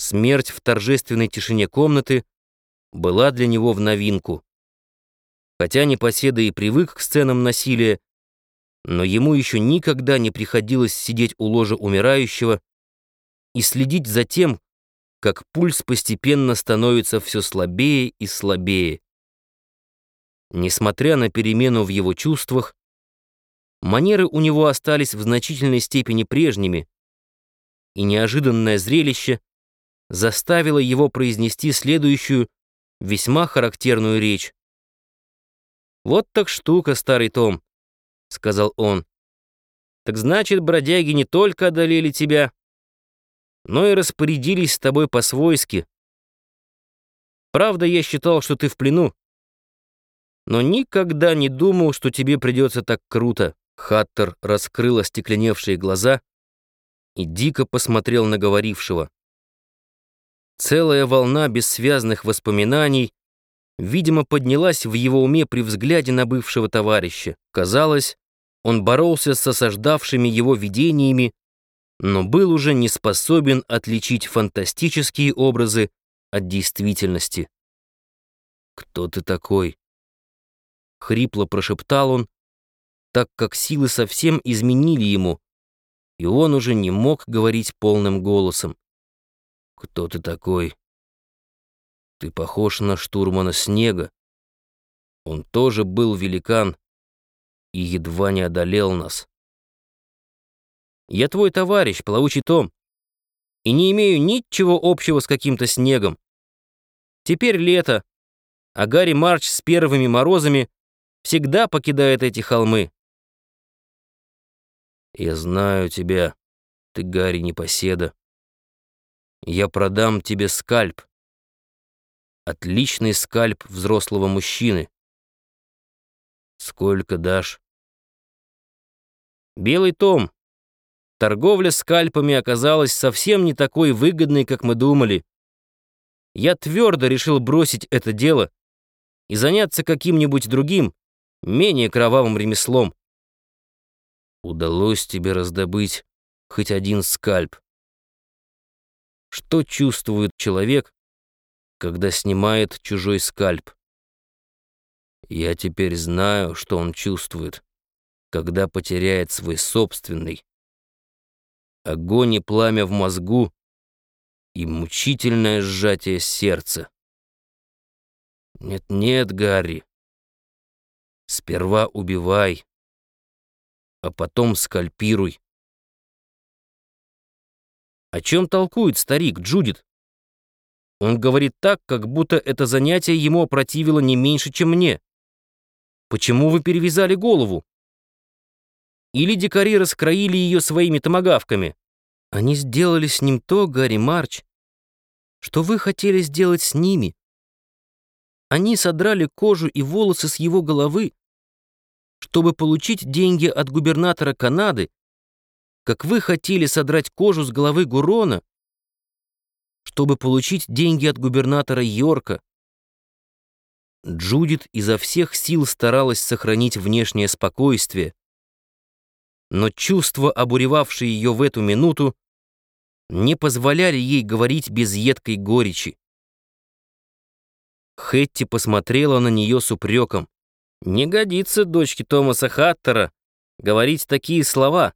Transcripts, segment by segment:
Смерть в торжественной тишине комнаты была для него в новинку. Хотя непоседа и привык к сценам насилия, но ему еще никогда не приходилось сидеть у ложа умирающего и следить за тем, как пульс постепенно становится все слабее и слабее. Несмотря на перемену в его чувствах, манеры у него остались в значительной степени прежними, и неожиданное зрелище заставило его произнести следующую, весьма характерную речь. «Вот так штука, старый Том», — сказал он. «Так значит, бродяги не только одолели тебя, но и распорядились с тобой по-свойски. Правда, я считал, что ты в плену, но никогда не думал, что тебе придется так круто». Хаттер раскрыл остекленевшие глаза и дико посмотрел на говорившего. Целая волна бессвязных воспоминаний, видимо, поднялась в его уме при взгляде на бывшего товарища. Казалось, он боролся с осаждавшими его видениями, но был уже не способен отличить фантастические образы от действительности. «Кто ты такой?» — хрипло прошептал он, так как силы совсем изменили ему, и он уже не мог говорить полным голосом. «Кто ты такой?» «Ты похож на штурмана Снега. Он тоже был великан и едва не одолел нас». «Я твой товарищ, плавучий Том, и не имею ничего общего с каким-то снегом. Теперь лето, а Гарри Марч с первыми морозами всегда покидает эти холмы. Я знаю тебя, ты Гарри Непоседа. Я продам тебе скальп. Отличный скальп взрослого мужчины. Сколько дашь? Белый том. Торговля скальпами оказалась совсем не такой выгодной, как мы думали. Я твердо решил бросить это дело и заняться каким-нибудь другим, менее кровавым ремеслом удалось тебе раздобыть хоть один скальп. Что чувствует человек, когда снимает чужой скальп? Я теперь знаю, что он чувствует, когда потеряет свой собственный. Огонь и пламя в мозгу и мучительное сжатие сердца. Нет-нет, Гарри. Сперва убивай, а потом скальпируй. О чем толкует старик Джудит? Он говорит так, как будто это занятие ему опротивило не меньше, чем мне. Почему вы перевязали голову? Или дикари раскроили ее своими томогавками? Они сделали с ним то, Гарри Марч, что вы хотели сделать с ними. Они содрали кожу и волосы с его головы, чтобы получить деньги от губернатора Канады, как вы хотели содрать кожу с головы Гурона, чтобы получить деньги от губернатора Йорка. Джудит изо всех сил старалась сохранить внешнее спокойствие, но чувства, обуревавшие ее в эту минуту, не позволяли ей говорить без едкой горечи. Хетти посмотрела на нее с упреком. Не годится дочке Томаса Хаттера говорить такие слова,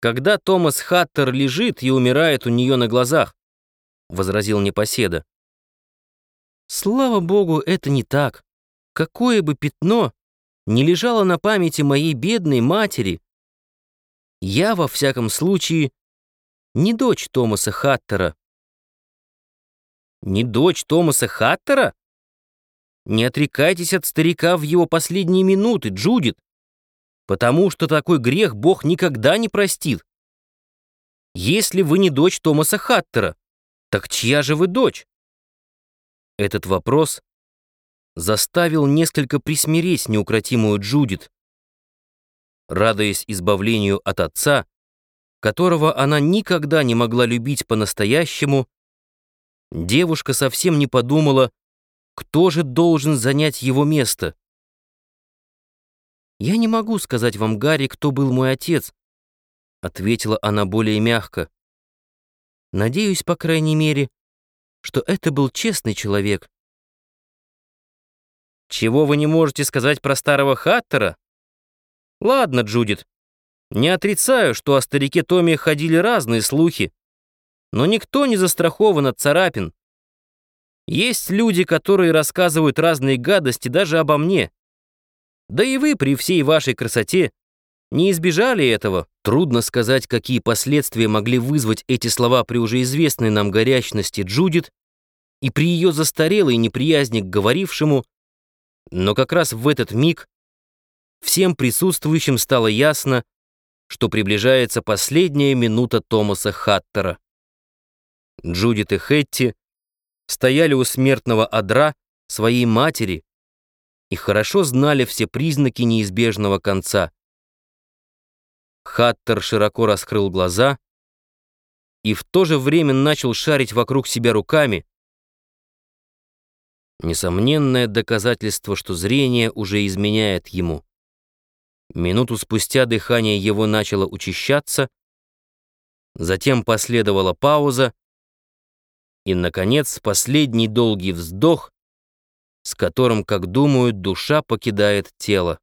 когда Томас Хаттер лежит и умирает у нее на глазах, — возразил непоседа. Слава богу, это не так. Какое бы пятно не лежало на памяти моей бедной матери, я, во всяком случае, не дочь Томаса Хаттера. Не дочь Томаса Хаттера? Не отрекайтесь от старика в его последние минуты, Джудит, потому что такой грех Бог никогда не простит. Если вы не дочь Томаса Хаттера, так чья же вы дочь? Этот вопрос заставил несколько присмиреть неукротимую Джудит. Радуясь избавлению от отца, которого она никогда не могла любить по-настоящему, девушка совсем не подумала, кто же должен занять его место? «Я не могу сказать вам, Гарри, кто был мой отец», — ответила она более мягко. «Надеюсь, по крайней мере, что это был честный человек. Чего вы не можете сказать про старого Хаттера? Ладно, Джудит, не отрицаю, что о старике Томми ходили разные слухи, но никто не застрахован от царапин. Есть люди, которые рассказывают разные гадости даже обо мне. Да и вы при всей вашей красоте не избежали этого. Трудно сказать, какие последствия могли вызвать эти слова при уже известной нам горячности Джудит и при ее застарелой неприязни к говорившему, но как раз в этот миг всем присутствующим стало ясно, что приближается последняя минута Томаса Хаттера. Джудит и Хетти стояли у смертного одра своей матери и хорошо знали все признаки неизбежного конца. Хаттер широко раскрыл глаза и в то же время начал шарить вокруг себя руками. Несомненное доказательство, что зрение уже изменяет ему. Минуту спустя дыхание его начало учащаться, затем последовала пауза, и, наконец, последний долгий вздох, с которым, как думают, душа покидает тело.